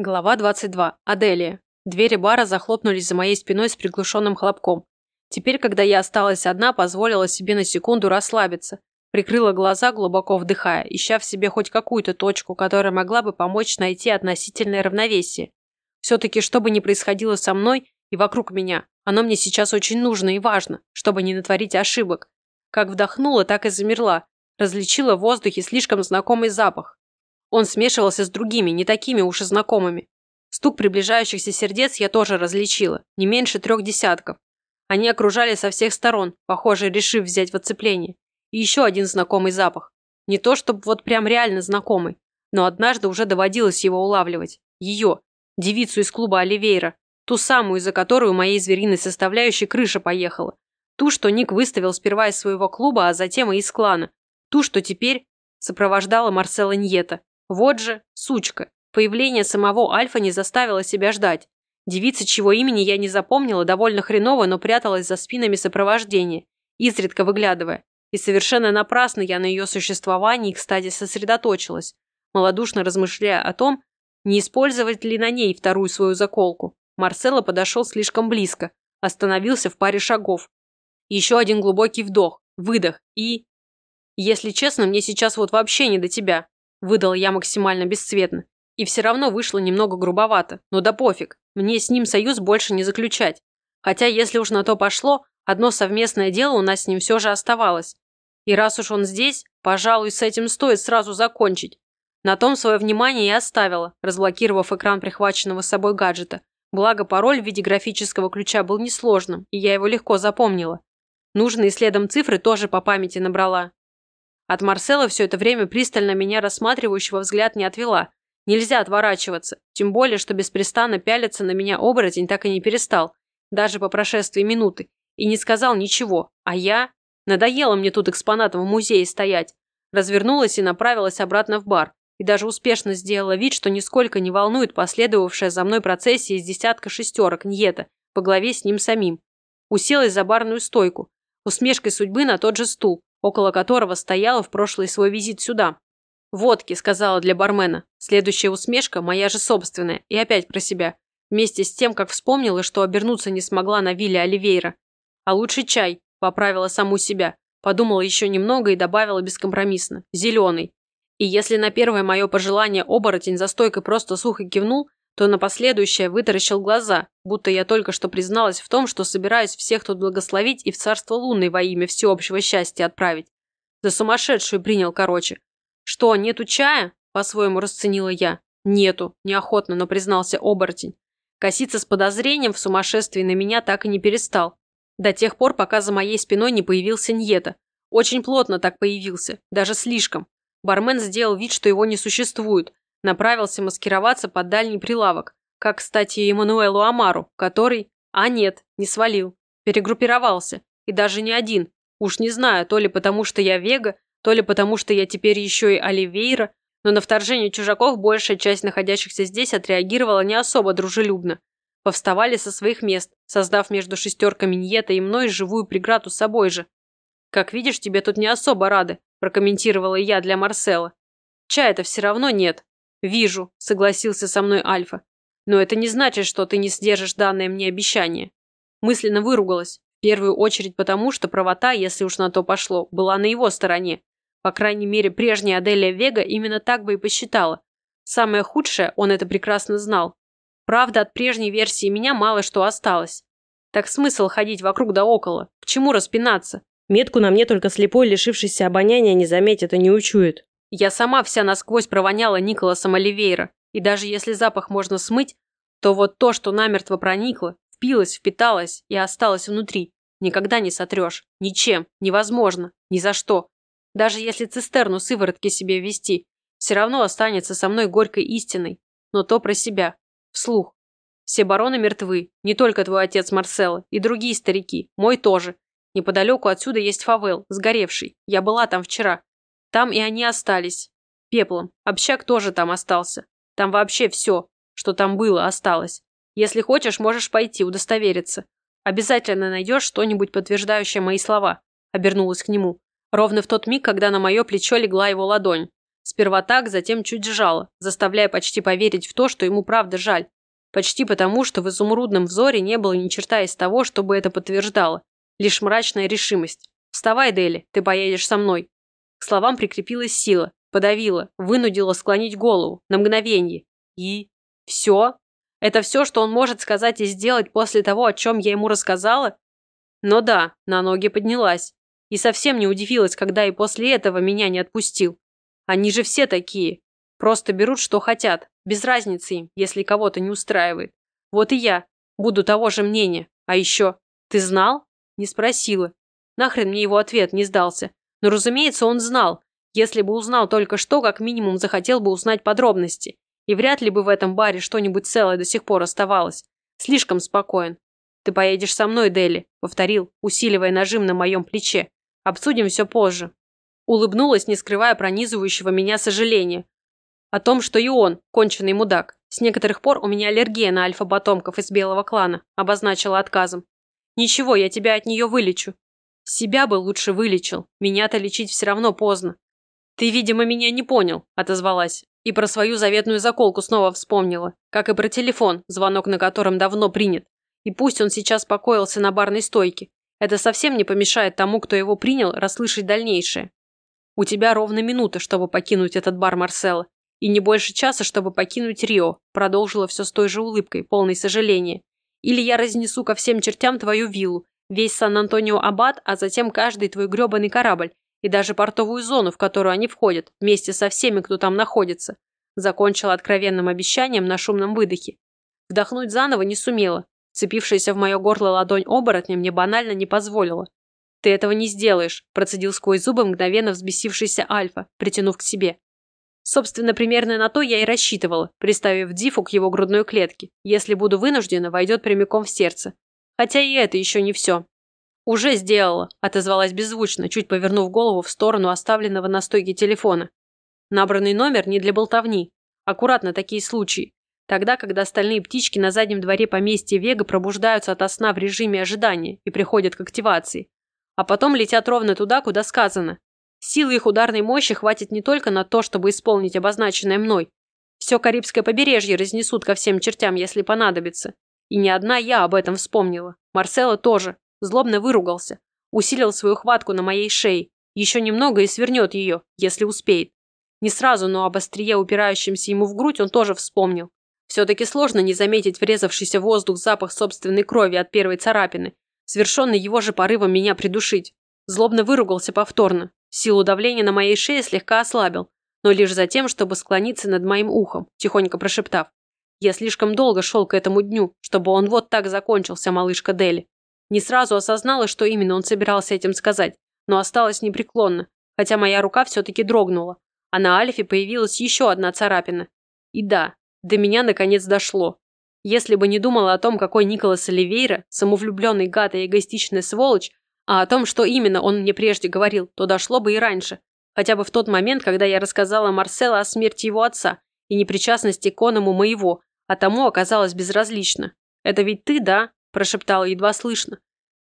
Глава 22. Аделия. Двери бара захлопнулись за моей спиной с приглушенным хлопком. Теперь, когда я осталась одна, позволила себе на секунду расслабиться. Прикрыла глаза, глубоко вдыхая, ища в себе хоть какую-то точку, которая могла бы помочь найти относительное равновесие. Все-таки, что бы ни происходило со мной и вокруг меня, оно мне сейчас очень нужно и важно, чтобы не натворить ошибок. Как вдохнула, так и замерла. Различила в воздухе слишком знакомый запах. Он смешивался с другими, не такими уж и знакомыми. Стук приближающихся сердец я тоже различила, не меньше трех десятков. Они окружали со всех сторон, похоже, решив взять в оцепление. И еще один знакомый запах. Не то, чтобы вот прям реально знакомый, но однажды уже доводилось его улавливать. Ее, девицу из клуба Оливейра, ту самую, из-за которой у моей звериной составляющей крыша поехала. Ту, что Ник выставил сперва из своего клуба, а затем и из клана. Ту, что теперь сопровождала Марсела Ньета. Вот же, сучка. Появление самого Альфа не заставило себя ждать. Девица, чего имени я не запомнила, довольно хреново, но пряталась за спинами сопровождения, изредка выглядывая. И совершенно напрасно я на ее существовании, кстати, сосредоточилась, малодушно размышляя о том, не использовать ли на ней вторую свою заколку. Марсело подошел слишком близко, остановился в паре шагов. Еще один глубокий вдох, выдох и... Если честно, мне сейчас вот вообще не до тебя. Выдал я максимально бесцветно. И все равно вышло немного грубовато. Но да пофиг, мне с ним союз больше не заключать. Хотя, если уж на то пошло, одно совместное дело у нас с ним все же оставалось. И раз уж он здесь, пожалуй, с этим стоит сразу закончить. На том свое внимание и оставила, разблокировав экран прихваченного с собой гаджета. Благо, пароль в виде графического ключа был несложным, и я его легко запомнила. Нужные следом цифры тоже по памяти набрала. От Марсела все это время пристально меня рассматривающего взгляд не отвела. Нельзя отворачиваться, тем более, что беспрестанно пялиться на меня оборотень так и не перестал, даже по прошествии минуты, и не сказал ничего, а я... Надоело мне тут экспонатом в музее стоять. Развернулась и направилась обратно в бар, и даже успешно сделала вид, что нисколько не волнует последовавшая за мной процессия из десятка шестерок Ньета по главе с ним самим. Уселась за барную стойку, усмешкой судьбы на тот же стул, около которого стояла в прошлый свой визит сюда. «Водки», — сказала для бармена. Следующая усмешка моя же собственная, и опять про себя. Вместе с тем, как вспомнила, что обернуться не смогла на вилле Оливейра. «А лучше чай», — поправила саму себя. Подумала еще немного и добавила бескомпромиссно. «Зеленый». И если на первое мое пожелание оборотень за стойкой просто сухо кивнул, то на последующее вытаращил глаза, будто я только что призналась в том, что собираюсь всех тут благословить и в царство лунное во имя всеобщего счастья отправить. За сумасшедшую принял, короче. Что, нету чая? По-своему расценила я. Нету, неохотно, но признался оборотень. Коситься с подозрением в сумасшествии на меня так и не перестал. До тех пор, пока за моей спиной не появился Ньета. Очень плотно так появился, даже слишком. Бармен сделал вид, что его не существует, Направился маскироваться под дальний прилавок, как, кстати, Эммануэлу Амару, который... А нет, не свалил. Перегруппировался. И даже не один. Уж не знаю, то ли потому, что я Вега, то ли потому, что я теперь еще и Оливейра, но на вторжение чужаков большая часть находящихся здесь отреагировала не особо дружелюбно. Повставали со своих мест, создав между шестерками Ньета и мной живую преграду с собой же. «Как видишь, тебе тут не особо рады», – прокомментировала я для Марсела. «Чая-то все равно нет», «Вижу», – согласился со мной Альфа. «Но это не значит, что ты не сдержишь данное мне обещание». Мысленно выругалась. В первую очередь потому, что правота, если уж на то пошло, была на его стороне. По крайней мере, прежняя Аделия Вега именно так бы и посчитала. Самое худшее, он это прекрасно знал. Правда, от прежней версии меня мало что осталось. Так смысл ходить вокруг да около? К чему распинаться? Метку на мне только слепой, лишившийся обоняния, не заметит и не учует. Я сама вся насквозь провоняла Николасом Оливейра, и даже если запах можно смыть, то вот то, что намертво проникло, впилось, впиталось и осталось внутри, никогда не сотрешь. Ничем, невозможно, ни за что. Даже если цистерну сыворотки себе ввести, все равно останется со мной горькой истиной. Но то про себя. Вслух. Все бароны мертвы, не только твой отец Марсело, и другие старики, мой тоже. Неподалеку отсюда есть фавел, сгоревший. Я была там вчера. Там и они остались. Пеплом. Общак тоже там остался. Там вообще все, что там было, осталось. Если хочешь, можешь пойти, удостовериться. Обязательно найдешь что-нибудь, подтверждающее мои слова. Обернулась к нему. Ровно в тот миг, когда на мое плечо легла его ладонь. Сперва так, затем чуть сжала, заставляя почти поверить в то, что ему правда жаль. Почти потому, что в изумрудном взоре не было ни черта из того, чтобы это подтверждало. Лишь мрачная решимость. «Вставай, Дели, ты поедешь со мной». Словам прикрепилась сила, подавила, вынудила склонить голову на мгновение. И... все? Это все, что он может сказать и сделать после того, о чем я ему рассказала? Но да, на ноги поднялась. И совсем не удивилась, когда и после этого меня не отпустил. Они же все такие. Просто берут, что хотят. Без разницы им, если кого-то не устраивает. Вот и я. Буду того же мнения. А еще, ты знал? Не спросила. Нахрен мне его ответ не сдался. Но, разумеется, он знал. Если бы узнал только что, как минимум захотел бы узнать подробности. И вряд ли бы в этом баре что-нибудь целое до сих пор оставалось. Слишком спокоен. «Ты поедешь со мной, Дели», — повторил, усиливая нажим на моем плече. «Обсудим все позже». Улыбнулась, не скрывая пронизывающего меня сожаления. О том, что и он, конченый мудак. С некоторых пор у меня аллергия на альфа-потомков из белого клана, обозначила отказом. Ничего, я тебя от нее вылечу. Себя бы лучше вылечил, меня-то лечить все равно поздно. Ты, видимо, меня не понял, отозвалась. И про свою заветную заколку снова вспомнила, как и про телефон, звонок на котором давно принят. И пусть он сейчас покоился на барной стойке, это совсем не помешает тому, кто его принял, расслышать дальнейшее. У тебя ровно минута, чтобы покинуть этот бар Марсела. И не больше часа, чтобы покинуть Рио, продолжила все с той же улыбкой, полной сожаления. Или я разнесу ко всем чертям твою виллу, весь Сан-Антонио-Абад, а затем каждый твой гребаный корабль, и даже портовую зону, в которую они входят, вместе со всеми, кто там находится. Закончила откровенным обещанием на шумном выдохе. Вдохнуть заново не сумела. Цепившаяся в мое горло ладонь оборотня мне банально не позволила. «Ты этого не сделаешь», – процедил сквозь зубы мгновенно взбесившийся Альфа, притянув к себе. Собственно, примерно на то я и рассчитывала, приставив Дифу к его грудной клетке. Если буду вынуждена, войдет прямиком в сердце. Хотя и это еще не все. «Уже сделала», – отозвалась беззвучно, чуть повернув голову в сторону оставленного на стойке телефона. Набранный номер не для болтовни. Аккуратно такие случаи. Тогда, когда остальные птички на заднем дворе поместья Вега пробуждаются ото сна в режиме ожидания и приходят к активации. А потом летят ровно туда, куда сказано. Силы их ударной мощи хватит не только на то, чтобы исполнить обозначенное мной. Все Карибское побережье разнесут ко всем чертям, если понадобится. И не одна я об этом вспомнила. Марсело тоже. Злобно выругался. Усилил свою хватку на моей шее. Еще немного и свернет ее, если успеет. Не сразу, но об острие, упирающемся ему в грудь, он тоже вспомнил. Все-таки сложно не заметить врезавшийся в воздух запах собственной крови от первой царапины, совершенный его же порывом меня придушить. Злобно выругался повторно. Силу давления на моей шее слегка ослабил, но лишь за тем, чтобы склониться над моим ухом, тихонько прошептав. Я слишком долго шел к этому дню, чтобы он вот так закончился, малышка Дели. Не сразу осознала, что именно он собирался этим сказать, но осталась непреклонна, хотя моя рука все-таки дрогнула, а на Альфе появилась еще одна царапина. И да, до меня наконец дошло. Если бы не думала о том, какой Николас Оливейра, самовлюбленный гад и эгоистичная сволочь, а о том, что именно он мне прежде говорил, то дошло бы и раньше. Хотя бы в тот момент, когда я рассказала Марселу о смерти его отца и непричастности к оному моего, а тому оказалось безразлично. «Это ведь ты, да?» – прошептала едва слышно.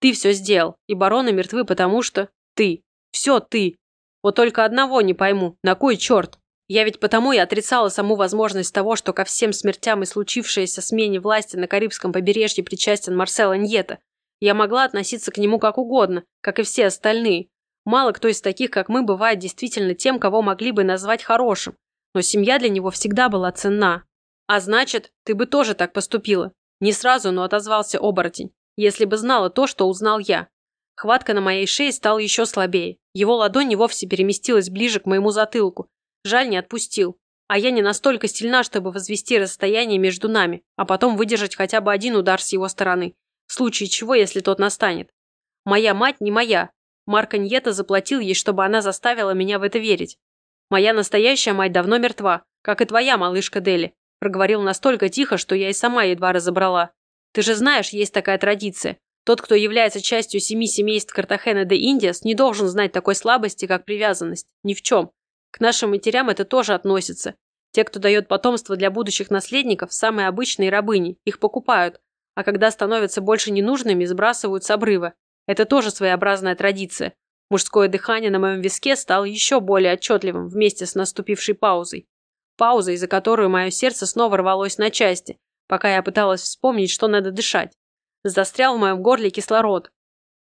«Ты все сделал, и бароны мертвы, потому что ты. Все ты. Вот только одного не пойму, на кой черт?» Я ведь потому и отрицала саму возможность того, что ко всем смертям и случившейся смене власти на Карибском побережье причастен Марсело Ньета. Я могла относиться к нему как угодно, как и все остальные. Мало кто из таких, как мы, бывает действительно тем, кого могли бы назвать хорошим. Но семья для него всегда была ценна. А значит, ты бы тоже так поступила. Не сразу, но отозвался оборотень. Если бы знала то, что узнал я. Хватка на моей шее стала еще слабее. Его ладонь и вовсе переместилась ближе к моему затылку, Жаль, не отпустил. А я не настолько сильна, чтобы возвести расстояние между нами, а потом выдержать хотя бы один удар с его стороны. В случае чего, если тот настанет. Моя мать не моя. Марк Аньета заплатил ей, чтобы она заставила меня в это верить. Моя настоящая мать давно мертва, как и твоя малышка Дели. Проговорил настолько тихо, что я и сама едва разобрала. Ты же знаешь, есть такая традиция. Тот, кто является частью семи семейств Картахена де Индиас, не должен знать такой слабости, как привязанность. Ни в чем. К нашим матерям это тоже относится. Те, кто дает потомство для будущих наследников, самые обычные рабыни, их покупают, а когда становятся больше ненужными, сбрасывают с обрыва. Это тоже своеобразная традиция. Мужское дыхание на моем виске стало еще более отчетливым вместе с наступившей паузой. Паузой, из-за которую мое сердце снова рвалось на части, пока я пыталась вспомнить, что надо дышать. Застрял в моем горле кислород.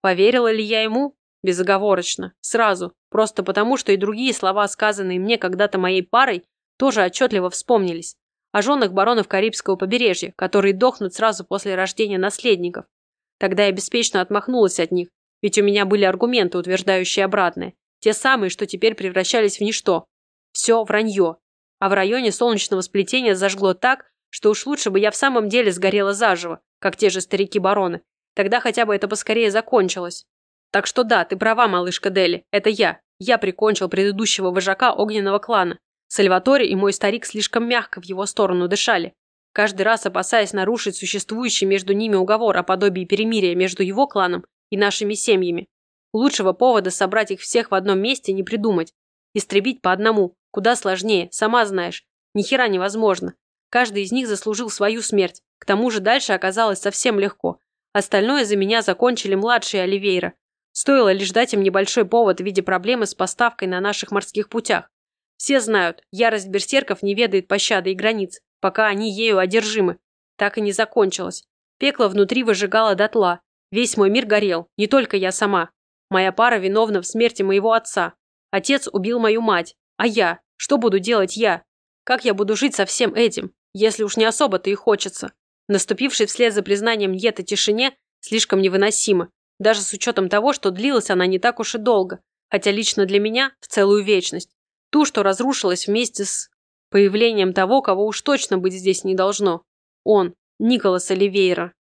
Поверила ли я ему? Безоговорочно. Сразу. Просто потому, что и другие слова, сказанные мне когда-то моей парой, тоже отчетливо вспомнились. О женах баронов Карибского побережья, которые дохнут сразу после рождения наследников. Тогда я беспечно отмахнулась от них, ведь у меня были аргументы, утверждающие обратное. Те самые, что теперь превращались в ничто. Все вранье. А в районе солнечного сплетения зажгло так, что уж лучше бы я в самом деле сгорела заживо, как те же старики-бароны. Тогда хотя бы это поскорее закончилось. Так что да, ты права, малышка Дели, это я. Я прикончил предыдущего вожака огненного клана. Сальватори и мой старик слишком мягко в его сторону дышали, каждый раз опасаясь нарушить существующий между ними уговор о подобии перемирия между его кланом и нашими семьями. Лучшего повода собрать их всех в одном месте не придумать. Истребить по одному, куда сложнее, сама знаешь. Ни хера невозможно. Каждый из них заслужил свою смерть. К тому же дальше оказалось совсем легко. Остальное за меня закончили младшие Оливейра. Стоило лишь дать им небольшой повод в виде проблемы с поставкой на наших морских путях. Все знают, ярость берсерков не ведает пощады и границ, пока они ею одержимы. Так и не закончилось. Пекло внутри выжигало дотла. Весь мой мир горел, не только я сама. Моя пара виновна в смерти моего отца. Отец убил мою мать. А я? Что буду делать я? Как я буду жить со всем этим, если уж не особо-то и хочется? Наступившей вслед за признанием Йета тишине слишком невыносимо, даже с учетом того, что длилась она не так уж и долго, хотя лично для меня в целую вечность. Ту, что разрушилась вместе с появлением того, кого уж точно быть здесь не должно. Он, Николас Оливейра.